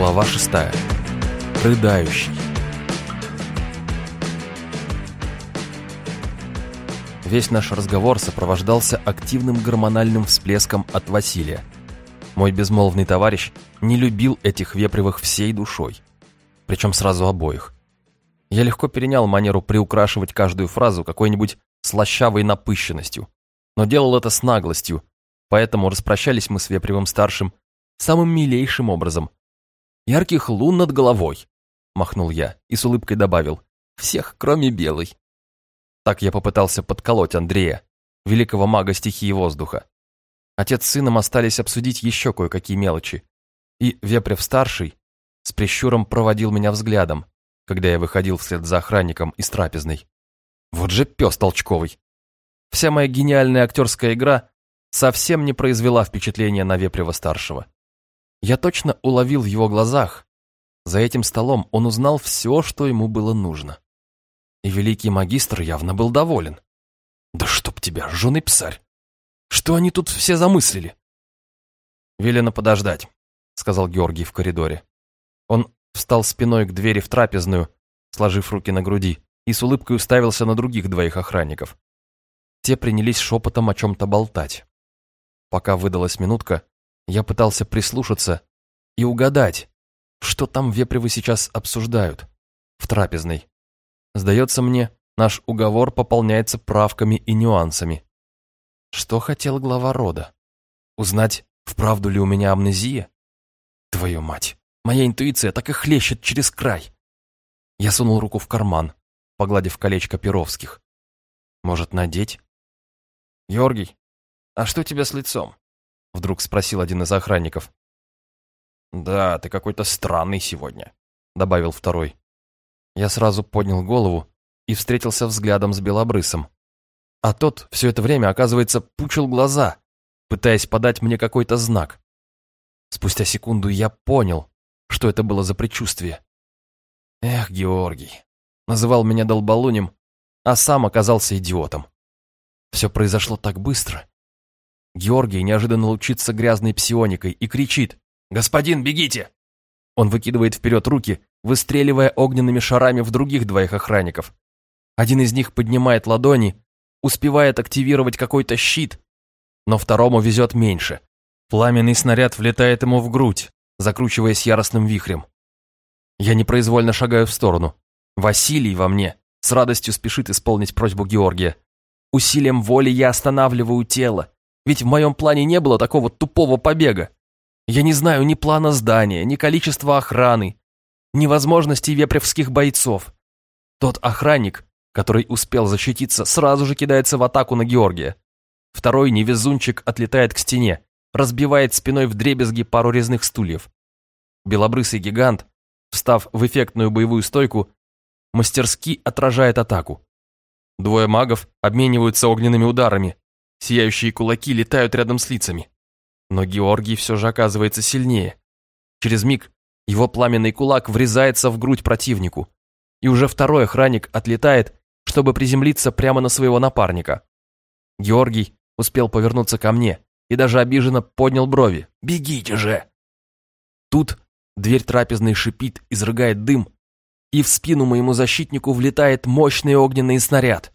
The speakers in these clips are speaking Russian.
Глава шестая. Рыдающий. Весь наш разговор сопровождался активным гормональным всплеском от Василия. Мой безмолвный товарищ не любил этих вепревых всей душой. Причем сразу обоих. Я легко перенял манеру приукрашивать каждую фразу какой-нибудь слащавой напыщенностью, но делал это с наглостью, поэтому распрощались мы с Вепревым-старшим самым милейшим образом. «Ярких лун над головой», — махнул я и с улыбкой добавил, «всех, кроме белой». Так я попытался подколоть Андрея, великого мага стихии воздуха. Отец с сыном остались обсудить еще кое-какие мелочи, и Вепрев-старший с прищуром проводил меня взглядом, когда я выходил вслед за охранником из трапезной. Вот же пес толчковый. Вся моя гениальная актерская игра совсем не произвела впечатления на Вепрева-старшего. Я точно уловил в его глазах. За этим столом он узнал все, что ему было нужно. И великий магистр явно был доволен. «Да чтоб тебя, жены псарь! Что они тут все замыслили?» «Велено подождать», — сказал Георгий в коридоре. Он встал спиной к двери в трапезную, сложив руки на груди, и с улыбкой уставился на других двоих охранников. Те принялись шепотом о чем-то болтать. Пока выдалась минутка, я пытался прислушаться и угадать, что там вепревы сейчас обсуждают в трапезной. Сдается мне, наш уговор пополняется правками и нюансами. Что хотел глава рода? Узнать, вправду ли у меня амнезия? Твою мать, моя интуиция так и хлещет через край. Я сунул руку в карман, погладив колечко Перовских. Может, надеть? Георгий, а что у тебя с лицом? Вдруг спросил один из охранников. «Да, ты какой-то странный сегодня», — добавил второй. Я сразу поднял голову и встретился взглядом с Белобрысом. А тот все это время, оказывается, пучил глаза, пытаясь подать мне какой-то знак. Спустя секунду я понял, что это было за предчувствие. Эх, Георгий, называл меня долболунем, а сам оказался идиотом. Все произошло так быстро, Георгий неожиданно лучится грязной псионикой и кричит «Господин, бегите!». Он выкидывает вперед руки, выстреливая огненными шарами в других двоих охранников. Один из них поднимает ладони, успевает активировать какой-то щит, но второму везет меньше. Пламенный снаряд влетает ему в грудь, закручиваясь яростным вихрем. Я непроизвольно шагаю в сторону. Василий во мне с радостью спешит исполнить просьбу Георгия. Усилием воли я останавливаю тело, ведь в моем плане не было такого тупого побега. Я не знаю ни плана здания, ни количества охраны, ни возможностей вепревских бойцов. Тот охранник, который успел защититься, сразу же кидается в атаку на Георгия. Второй невезунчик отлетает к стене, разбивает спиной в дребезги пару резных стульев. Белобрысый гигант, встав в эффектную боевую стойку, мастерски отражает атаку. Двое магов обмениваются огненными ударами, Сияющие кулаки летают рядом с лицами. Но Георгий все же оказывается сильнее. Через миг его пламенный кулак врезается в грудь противнику. И уже второй охранник отлетает, чтобы приземлиться прямо на своего напарника. Георгий успел повернуться ко мне и даже обиженно поднял брови. «Бегите же!» Тут дверь трапезной шипит, изрыгает дым, и в спину моему защитнику влетает мощный огненный снаряд.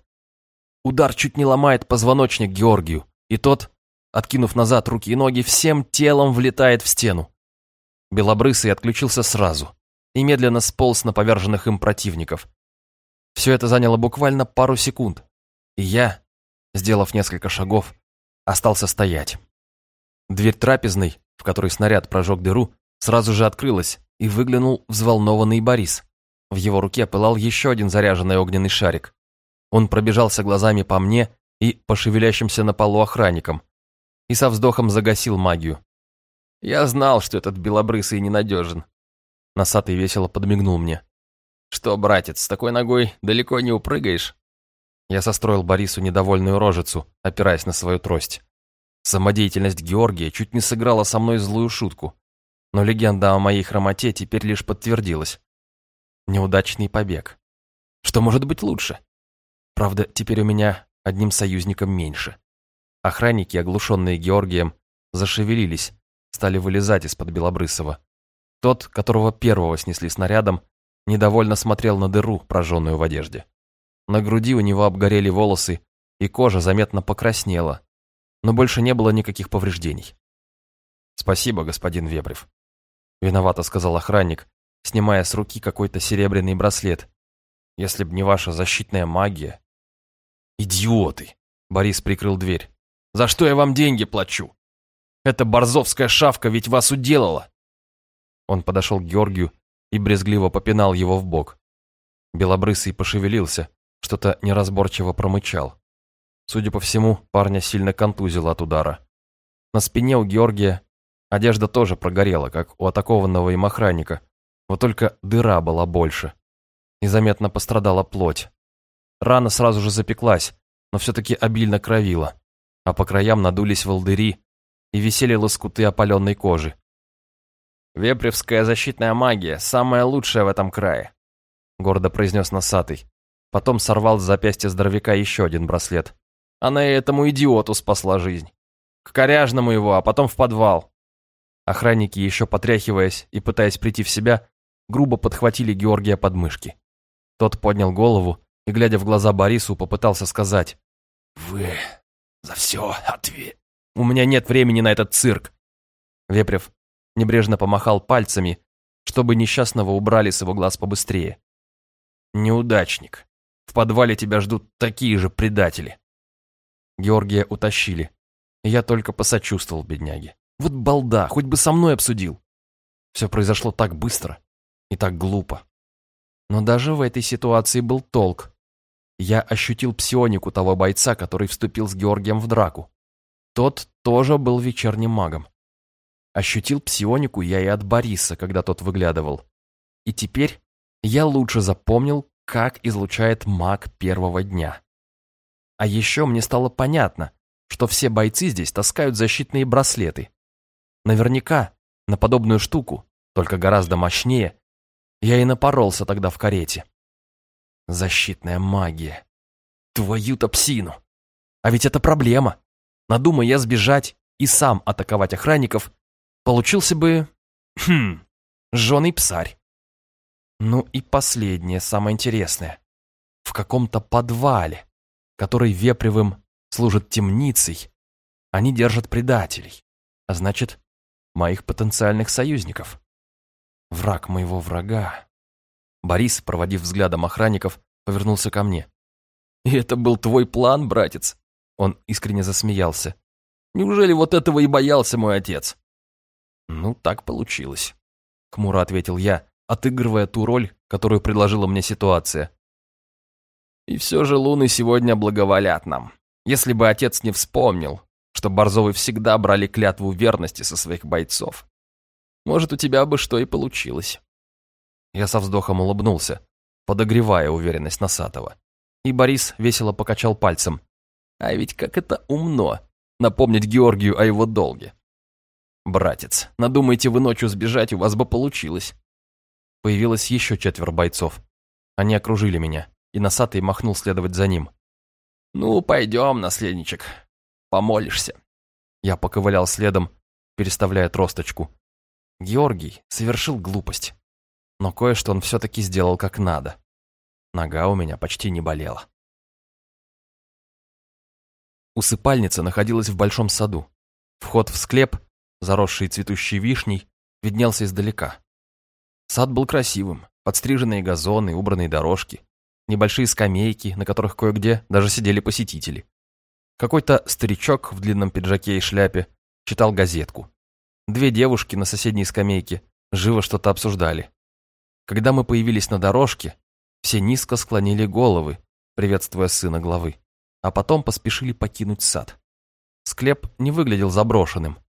Удар чуть не ломает позвоночник Георгию, и тот, откинув назад руки и ноги, всем телом влетает в стену. Белобрысый отключился сразу и медленно сполз на поверженных им противников. Все это заняло буквально пару секунд, и я, сделав несколько шагов, остался стоять. Дверь трапезной, в которой снаряд прожег дыру, сразу же открылась, и выглянул взволнованный Борис. В его руке пылал еще один заряженный огненный шарик. Он пробежался глазами по мне и по шевелящимся на полу охранникам и со вздохом загасил магию. Я знал, что этот белобрысый ненадежен. Носатый весело подмигнул мне. «Что, братец, с такой ногой далеко не упрыгаешь?» Я состроил Борису недовольную рожицу, опираясь на свою трость. Самодеятельность Георгия чуть не сыграла со мной злую шутку, но легенда о моей хромоте теперь лишь подтвердилась. Неудачный побег. Что может быть лучше? Правда, теперь у меня одним союзником меньше. Охранники, оглушенные Георгием, зашевелились, стали вылезать из-под Белобрысова. Тот, которого первого снесли снарядом, недовольно смотрел на дыру, прожженную в одежде. На груди у него обгорели волосы, и кожа заметно покраснела, но больше не было никаких повреждений. «Спасибо, господин Вепрев», — виновато сказал охранник, снимая с руки какой-то серебряный браслет. «Если б не ваша защитная магия...» «Идиоты!» — Борис прикрыл дверь. «За что я вам деньги плачу? Эта борзовская шавка ведь вас уделала!» Он подошел к Георгию и брезгливо попинал его в бок. Белобрысый пошевелился, что-то неразборчиво промычал. Судя по всему, парня сильно контузило от удара. На спине у Георгия одежда тоже прогорела, как у атакованного им охранника, вот только дыра была больше. И заметно пострадала плоть. Рана сразу же запеклась, но все-таки обильно кровила, а по краям надулись волдыри и висели лоскуты опаленной кожи. «Вепревская защитная магия, самая лучшая в этом крае», гордо произнес носатый. Потом сорвал с запястья здоровяка еще один браслет. Она и этому идиоту спасла жизнь. К коряжному его, а потом в подвал. Охранники, еще потряхиваясь и пытаясь прийти в себя, грубо подхватили Георгия под мышки. Тот поднял голову и, глядя в глаза Борису, попытался сказать «Вы за все ответ...» «У меня нет времени на этот цирк!» Вепрев небрежно помахал пальцами, чтобы несчастного убрали с его глаз побыстрее. «Неудачник. В подвале тебя ждут такие же предатели». Георгия утащили. я только посочувствовал бедняге. Вот балда, хоть бы со мной обсудил. Все произошло так быстро и так глупо. Но даже в этой ситуации был толк. Я ощутил псионику того бойца, который вступил с Георгием в драку. Тот тоже был вечерним магом. Ощутил псионику я и от Бориса, когда тот выглядывал. И теперь я лучше запомнил, как излучает маг первого дня. А еще мне стало понятно, что все бойцы здесь таскают защитные браслеты. Наверняка на подобную штуку, только гораздо мощнее, я и напоролся тогда в карете. Защитная магия. Твою-то псину. А ведь это проблема. Надумай я сбежать и сам атаковать охранников, Получился бы... Хм... Жженый псарь. Ну и последнее, самое интересное. В каком-то подвале, который Вепревым служит темницей, они держат предателей, а значит, моих потенциальных союзников. Враг моего врага. Борис, проводив взглядом охранников, повернулся ко мне. «И это был твой план, братец?» Он искренне засмеялся. «Неужели вот этого и боялся мой отец?» «Ну, так получилось», — хмуро ответил я, отыгрывая ту роль, которую предложила мне ситуация. «И все же луны сегодня благоволят нам. Если бы отец не вспомнил, что Борзовы всегда брали клятву верности со своих бойцов. Может, у тебя бы что и получилось». Я со вздохом улыбнулся, подогревая уверенность Носатого. И Борис весело покачал пальцем. «А ведь как это умно, напомнить Георгию о его долге. «Братец, надумайте вы ночью сбежать, у вас бы получилось». Появилось еще четверо бойцов. Они окружили меня, и носатый махнул следовать за ним. «Ну, пойдем, наследничек, помолишься». Я поковылял следом, переставляя тросточку. Георгий совершил глупость. Но кое-что он все-таки сделал как надо. Нога у меня почти не болела. Усыпальница находилась в большом саду. Вход в склеп заросший цветущей вишней, виднелся издалека. Сад был красивым, подстриженные газоны, убранные дорожки, небольшие скамейки, на которых кое-где даже сидели посетители. Какой-то старичок в длинном пиджаке и шляпе читал газетку. Две девушки на соседней скамейке живо что-то обсуждали. Когда мы появились на дорожке, все низко склонили головы, приветствуя сына главы, а потом поспешили покинуть сад. Склеп не выглядел заброшенным,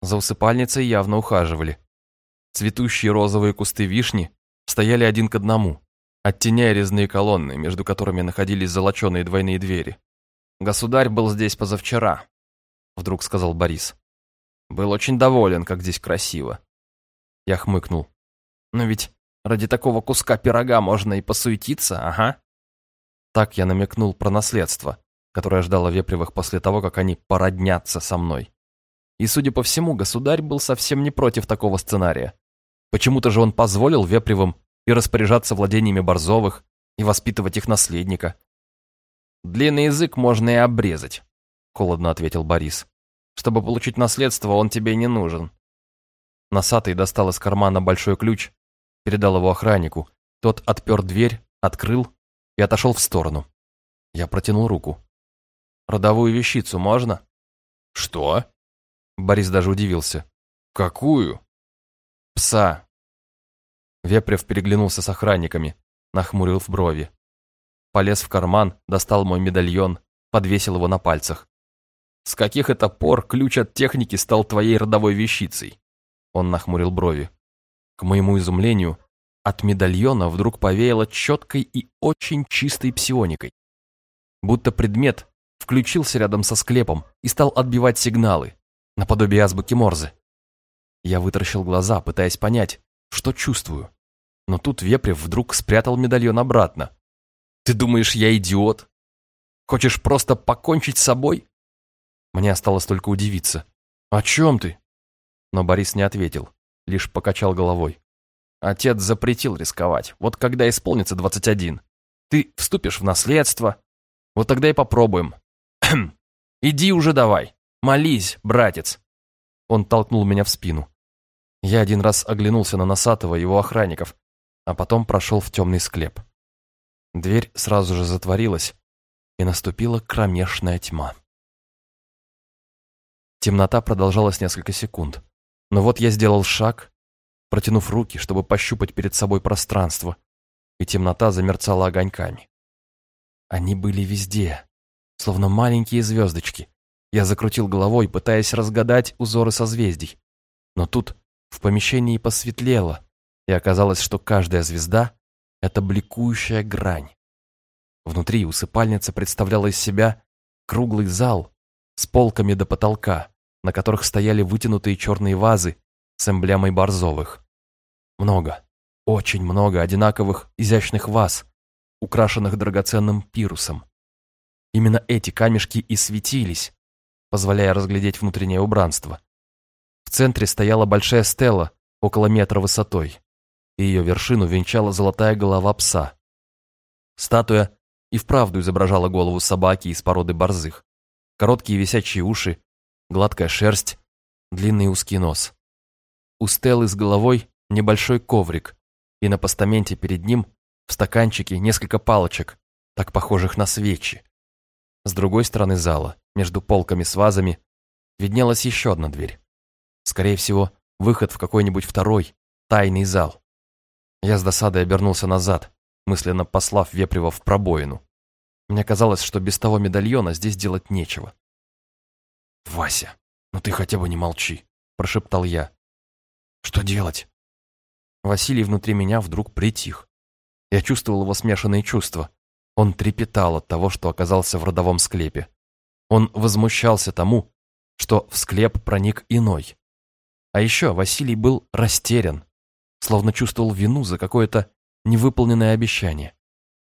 за усыпальницей явно ухаживали. Цветущие розовые кусты вишни стояли один к одному, оттеняя резные колонны, между которыми находились золоченые двойные двери. «Государь был здесь позавчера», — вдруг сказал Борис. «Был очень доволен, как здесь красиво». Я хмыкнул. «Но ведь ради такого куска пирога можно и посуетиться, ага». Так я намекнул про наследство, которое ждало Вепревых после того, как они породнятся со мной. И, судя по всему, государь был совсем не против такого сценария. Почему-то же он позволил Вепревым и распоряжаться владениями Борзовых, и воспитывать их наследника. «Длинный язык можно и обрезать», — холодно ответил Борис. «Чтобы получить наследство, он тебе не нужен». Носатый достал из кармана большой ключ, передал его охраннику. Тот отпер дверь, открыл и отошел в сторону. Я протянул руку. «Родовую вещицу можно?» «Что?» Борис даже удивился. «Какую?» «Пса». Вепрев переглянулся с охранниками, нахмурил в брови. Полез в карман, достал мой медальон, подвесил его на пальцах. «С каких это пор ключ от техники стал твоей родовой вещицей?» Он нахмурил брови. К моему изумлению, от медальона вдруг повеяло четкой и очень чистой псионикой. Будто предмет включился рядом со склепом и стал отбивать сигналы, наподобие азбуки Морзе. Я вытаращил глаза, пытаясь понять, что чувствую. Но тут Вепрев вдруг спрятал медальон обратно. «Ты думаешь, я идиот? Хочешь просто покончить с собой?» Мне осталось только удивиться. «О чем ты?» Но Борис не ответил, лишь покачал головой. «Отец запретил рисковать. Вот когда исполнится двадцать один, ты вступишь в наследство. Вот тогда и попробуем. Иди уже давай. Молись, братец!» Он толкнул меня в спину. Я один раз оглянулся на Носатого и его охранников, а потом прошел в темный склеп. Дверь сразу же затворилась, и наступила кромешная тьма. Темнота продолжалась несколько секунд. Но вот я сделал шаг, протянув руки, чтобы пощупать перед собой пространство, и темнота замерцала огоньками. Они были везде, словно маленькие звездочки. Я закрутил головой, пытаясь разгадать узоры созвездий. Но тут в помещении посветлело, и оказалось, что каждая звезда — это бликующая грань. Внутри усыпальница представляла из себя круглый зал с полками до потолка, на которых стояли вытянутые черные вазы с эмблемой борзовых. Много, очень много одинаковых изящных ваз, украшенных драгоценным пирусом. Именно эти камешки и светились, позволяя разглядеть внутреннее убранство. В центре стояла большая стела около метра высотой и ее вершину венчала золотая голова пса. Статуя и вправду изображала голову собаки из породы борзых. Короткие висячие уши, гладкая шерсть, длинный узкий нос. У стелы с головой небольшой коврик, и на постаменте перед ним в стаканчике несколько палочек, так похожих на свечи. С другой стороны зала, между полками с вазами, виднелась еще одна дверь. Скорее всего, выход в какой-нибудь второй, тайный зал. Я с досадой обернулся назад, мысленно послав Вепрева в пробоину. Мне казалось, что без того медальона здесь делать нечего. «Вася, ну ты хотя бы не молчи», – прошептал я. «Что делать?» Василий внутри меня вдруг притих. Я чувствовал его смешанные чувства. Он трепетал от того, что оказался в родовом склепе. Он возмущался тому, что в склеп проник иной. А еще Василий был растерян, словно чувствовал вину за какое-то невыполненное обещание.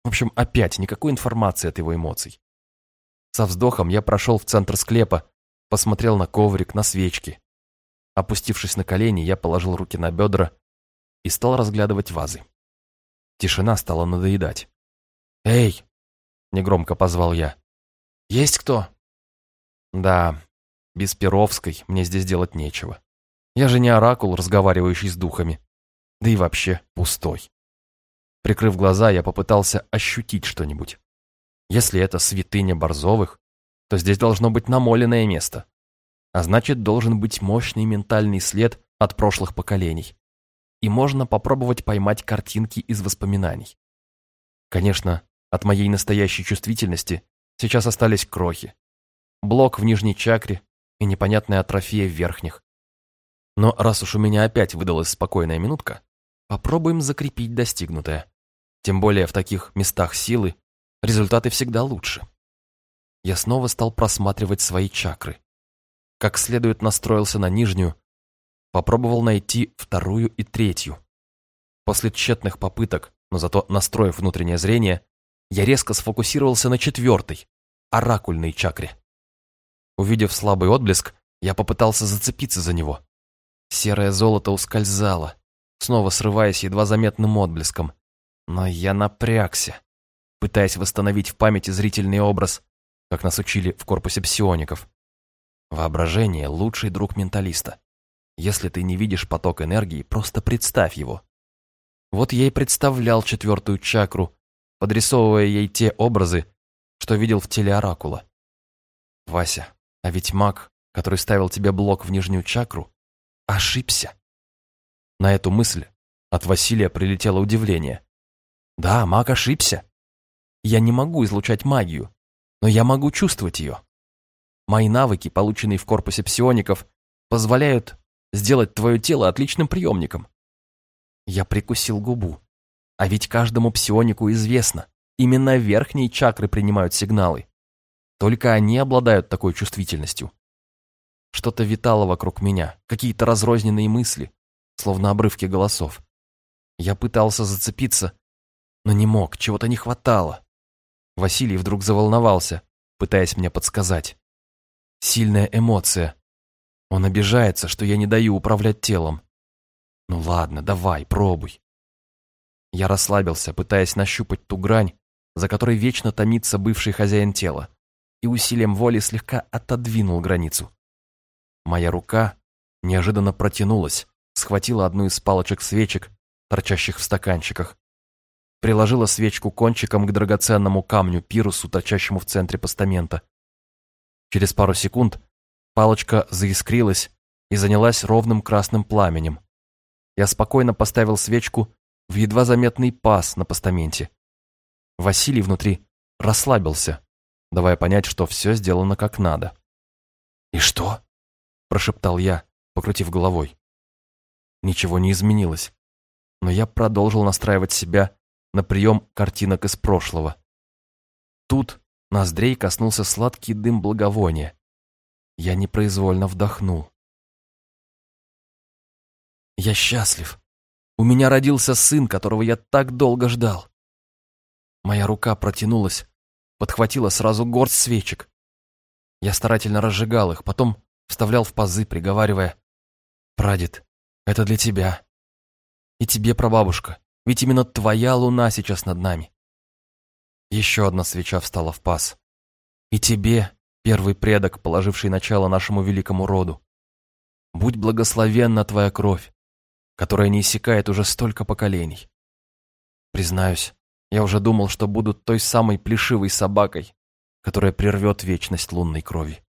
В общем, опять никакой информации от его эмоций. Со вздохом я прошел в центр склепа, посмотрел на коврик, на свечки. Опустившись на колени, я положил руки на бедра и стал разглядывать вазы. Тишина стала надоедать. «Эй!» — негромко позвал я. «Есть кто?» «Да, без Перовской мне здесь делать нечего. Я же не оракул, разговаривающий с духами да и вообще пустой. Прикрыв глаза, я попытался ощутить что-нибудь. Если это святыня Борзовых, то здесь должно быть намоленное место. А значит, должен быть мощный ментальный след от прошлых поколений. И можно попробовать поймать картинки из воспоминаний. Конечно, от моей настоящей чувствительности сейчас остались крохи. Блок в нижней чакре и непонятная атрофия в верхних. Но раз уж у меня опять выдалась спокойная минутка, Попробуем закрепить достигнутое. Тем более в таких местах силы результаты всегда лучше. Я снова стал просматривать свои чакры. Как следует настроился на нижнюю, попробовал найти вторую и третью. После тщетных попыток, но зато настроив внутреннее зрение, я резко сфокусировался на четвертой, оракульной чакре. Увидев слабый отблеск, я попытался зацепиться за него. Серое золото ускользало, снова срываясь едва заметным отблеском. Но я напрягся, пытаясь восстановить в памяти зрительный образ, как нас учили в корпусе псиоников. Воображение – лучший друг менталиста. Если ты не видишь поток энергии, просто представь его. Вот я и представлял четвертую чакру, подрисовывая ей те образы, что видел в теле Оракула. Вася, а ведь маг, который ставил тебе блок в нижнюю чакру, ошибся. На эту мысль от Василия прилетело удивление. Да, маг ошибся. Я не могу излучать магию, но я могу чувствовать ее. Мои навыки, полученные в корпусе псиоников, позволяют сделать твое тело отличным приемником. Я прикусил губу. А ведь каждому псионику известно, именно верхние чакры принимают сигналы. Только они обладают такой чувствительностью. Что-то витало вокруг меня, какие-то разрозненные мысли, словно обрывки голосов. Я пытался зацепиться, но не мог, чего-то не хватало. Василий вдруг заволновался, пытаясь мне подсказать. Сильная эмоция. Он обижается, что я не даю управлять телом. Ну ладно, давай, пробуй. Я расслабился, пытаясь нащупать ту грань, за которой вечно томится бывший хозяин тела, и усилием воли слегка отодвинул границу. Моя рука неожиданно протянулась, схватила одну из палочек свечек, торчащих в стаканчиках, приложила свечку кончиком к драгоценному камню пирусу, торчащему в центре постамента, Через пару секунд палочка заискрилась и занялась ровным красным пламенем. Я спокойно поставил свечку в едва заметный паз на постаменте. Василий внутри расслабился, давая понять, что все сделано как надо. «И что?» – прошептал я, покрутив головой. Ничего не изменилось, но я продолжил настраивать себя на прием картинок из прошлого. Тут Ноздрей коснулся сладкий дым благовония. Я непроизвольно вдохнул. Я счастлив. У меня родился сын, которого я так долго ждал. Моя рука протянулась, подхватила сразу горсть свечек. Я старательно разжигал их, потом вставлял в пазы, приговаривая. «Прадед, это для тебя. И тебе, прабабушка, ведь именно твоя луна сейчас над нами. Еще одна свеча встала в паз. И тебе, первый предок, положивший начало нашему великому роду. Будь благословенна твоя кровь, которая не иссякает уже столько поколений. Признаюсь, я уже думал, что буду той самой плешивой собакой, которая прервет вечность лунной крови.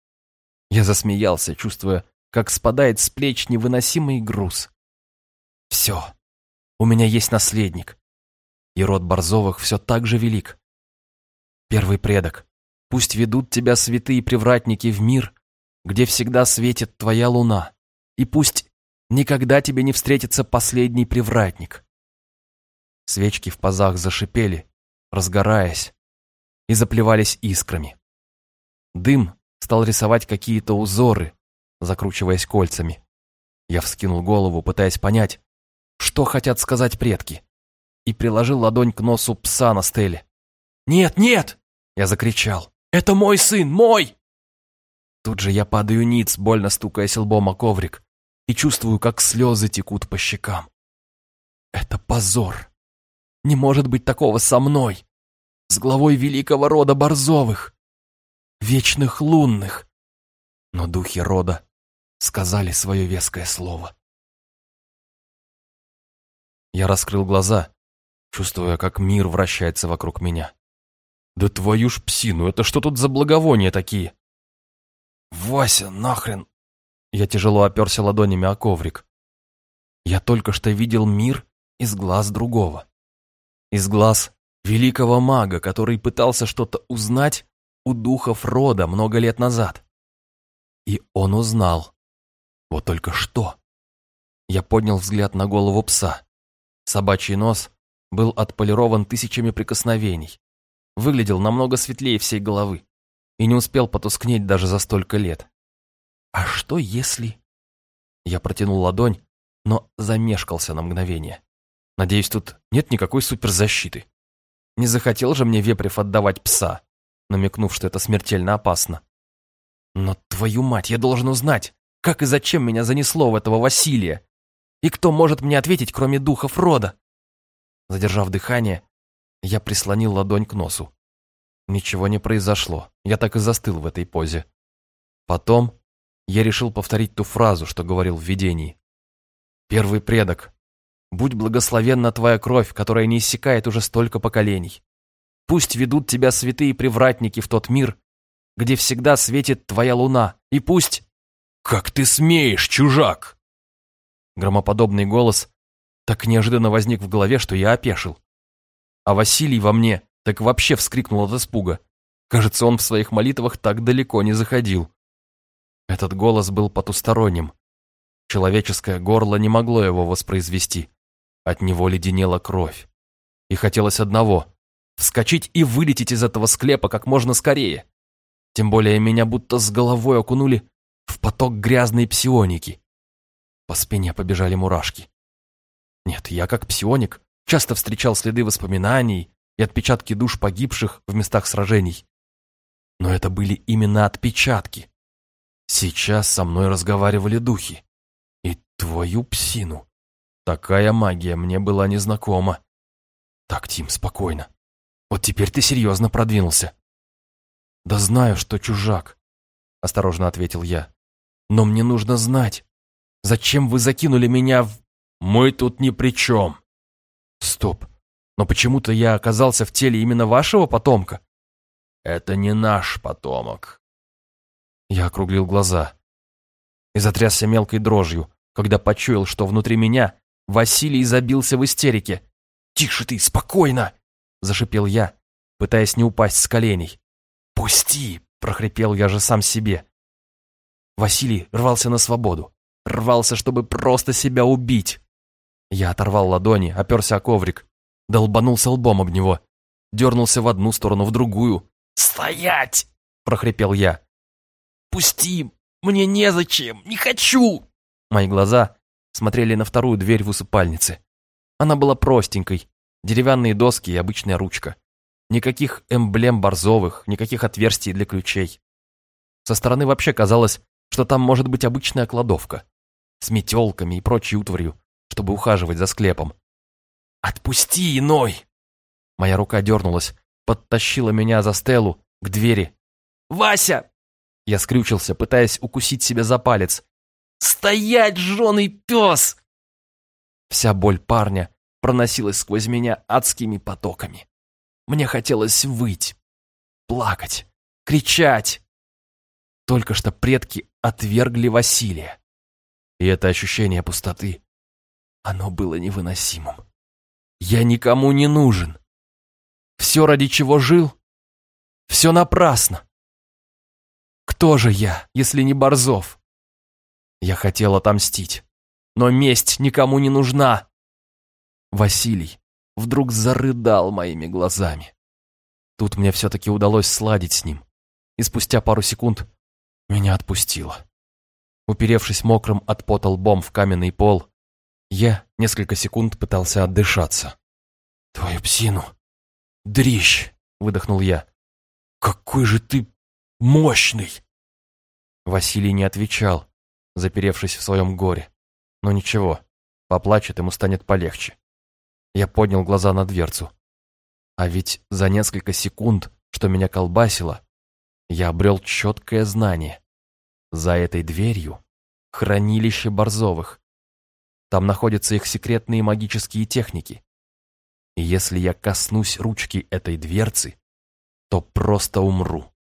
Я засмеялся, чувствуя, как спадает с плеч невыносимый груз. Все, у меня есть наследник, и род Борзовых все так же велик. Первый предок, пусть ведут тебя святые привратники в мир, где всегда светит твоя луна, и пусть никогда тебе не встретится последний привратник. Свечки в пазах зашипели, разгораясь, и заплевались искрами. Дым стал рисовать какие-то узоры, закручиваясь кольцами. Я вскинул голову, пытаясь понять, что хотят сказать предки, и приложил ладонь к носу пса на стеле. «Нет, нет!» Я закричал. «Это мой сын! Мой!» Тут же я падаю ниц, больно стукаясь лбом о коврик, и чувствую, как слезы текут по щекам. Это позор. Не может быть такого со мной, с главой великого рода Борзовых, вечных лунных. Но духи рода сказали свое веское слово. Я раскрыл глаза, чувствуя, как мир вращается вокруг меня. «Да твою ж псину, это что тут за благовония такие?» «Вася, нахрен!» Я тяжело оперся ладонями о коврик. Я только что видел мир из глаз другого. Из глаз великого мага, который пытался что-то узнать у духов рода много лет назад. И он узнал. Вот только что. Я поднял взгляд на голову пса. Собачий нос был отполирован тысячами прикосновений выглядел намного светлее всей головы и не успел потускнеть даже за столько лет. А что если... Я протянул ладонь, но замешкался на мгновение. Надеюсь, тут нет никакой суперзащиты. Не захотел же мне Вепрев отдавать пса, намекнув, что это смертельно опасно. Но твою мать, я должен узнать, как и зачем меня занесло в этого Василия. И кто может мне ответить, кроме духов рода? Задержав дыхание, я прислонил ладонь к носу. Ничего не произошло, я так и застыл в этой позе. Потом я решил повторить ту фразу, что говорил в видении. «Первый предок, будь благословенна твоя кровь, которая не иссякает уже столько поколений. Пусть ведут тебя святые привратники в тот мир, где всегда светит твоя луна, и пусть...» «Как ты смеешь, чужак!» Громоподобный голос так неожиданно возник в голове, что я опешил. А Василий во мне так вообще вскрикнул от испуга. Кажется, он в своих молитвах так далеко не заходил. Этот голос был потусторонним. Человеческое горло не могло его воспроизвести. От него леденела кровь. И хотелось одного — вскочить и вылететь из этого склепа как можно скорее. Тем более меня будто с головой окунули в поток грязной псионики. По спине побежали мурашки. Нет, я как псионик часто встречал следы воспоминаний и отпечатки душ погибших в местах сражений. Но это были именно отпечатки. Сейчас со мной разговаривали духи. И твою псину. Такая магия мне была незнакома. Так, Тим, спокойно. Вот теперь ты серьезно продвинулся. Да знаю, что чужак, осторожно ответил я. Но мне нужно знать, зачем вы закинули меня в... Мы тут ни при чем. Стоп. Но почему-то я оказался в теле именно вашего потомка. Это не наш потомок. Я округлил глаза и затрясся мелкой дрожью, когда почуял, что внутри меня Василий забился в истерике. «Тише ты, спокойно!» – зашипел я, пытаясь не упасть с коленей. «Пусти!» – прохрипел я же сам себе. Василий рвался на свободу, рвался, чтобы просто себя убить. Я оторвал ладони, оперся о коврик, долбанулся лбом об него, дернулся в одну сторону, в другую. «Стоять!» – прохрипел я. Пусти! Мне незачем! Не хочу!» Мои глаза смотрели на вторую дверь в усыпальнице. Она была простенькой, деревянные доски и обычная ручка. Никаких эмблем борзовых, никаких отверстий для ключей. Со стороны вообще казалось, что там может быть обычная кладовка. С метелками и прочей утварью, чтобы ухаживать за склепом. «Отпусти, иной!» Моя рука дернулась, подтащила меня за стелу к двери. «Вася, я скрючился, пытаясь укусить себя за палец. «Стоять, жженый пес!» Вся боль парня проносилась сквозь меня адскими потоками. Мне хотелось выть, плакать, кричать. Только что предки отвергли Василия. И это ощущение пустоты, оно было невыносимым. Я никому не нужен. Все, ради чего жил, все напрасно. Кто же я, если не Борзов? Я хотел отомстить, но месть никому не нужна. Василий вдруг зарыдал моими глазами. Тут мне все-таки удалось сладить с ним, и спустя пару секунд меня отпустило. Уперевшись мокрым от пота лбом в каменный пол, я несколько секунд пытался отдышаться. «Твою псину! Дрищ!» — выдохнул я. «Какой же ты мощный!» Василий не отвечал, заперевшись в своем горе. Но ничего, поплачет, ему станет полегче. Я поднял глаза на дверцу. А ведь за несколько секунд, что меня колбасило, я обрел четкое знание. За этой дверью хранилище Борзовых. Там находятся их секретные магические техники. И если я коснусь ручки этой дверцы, то просто умру.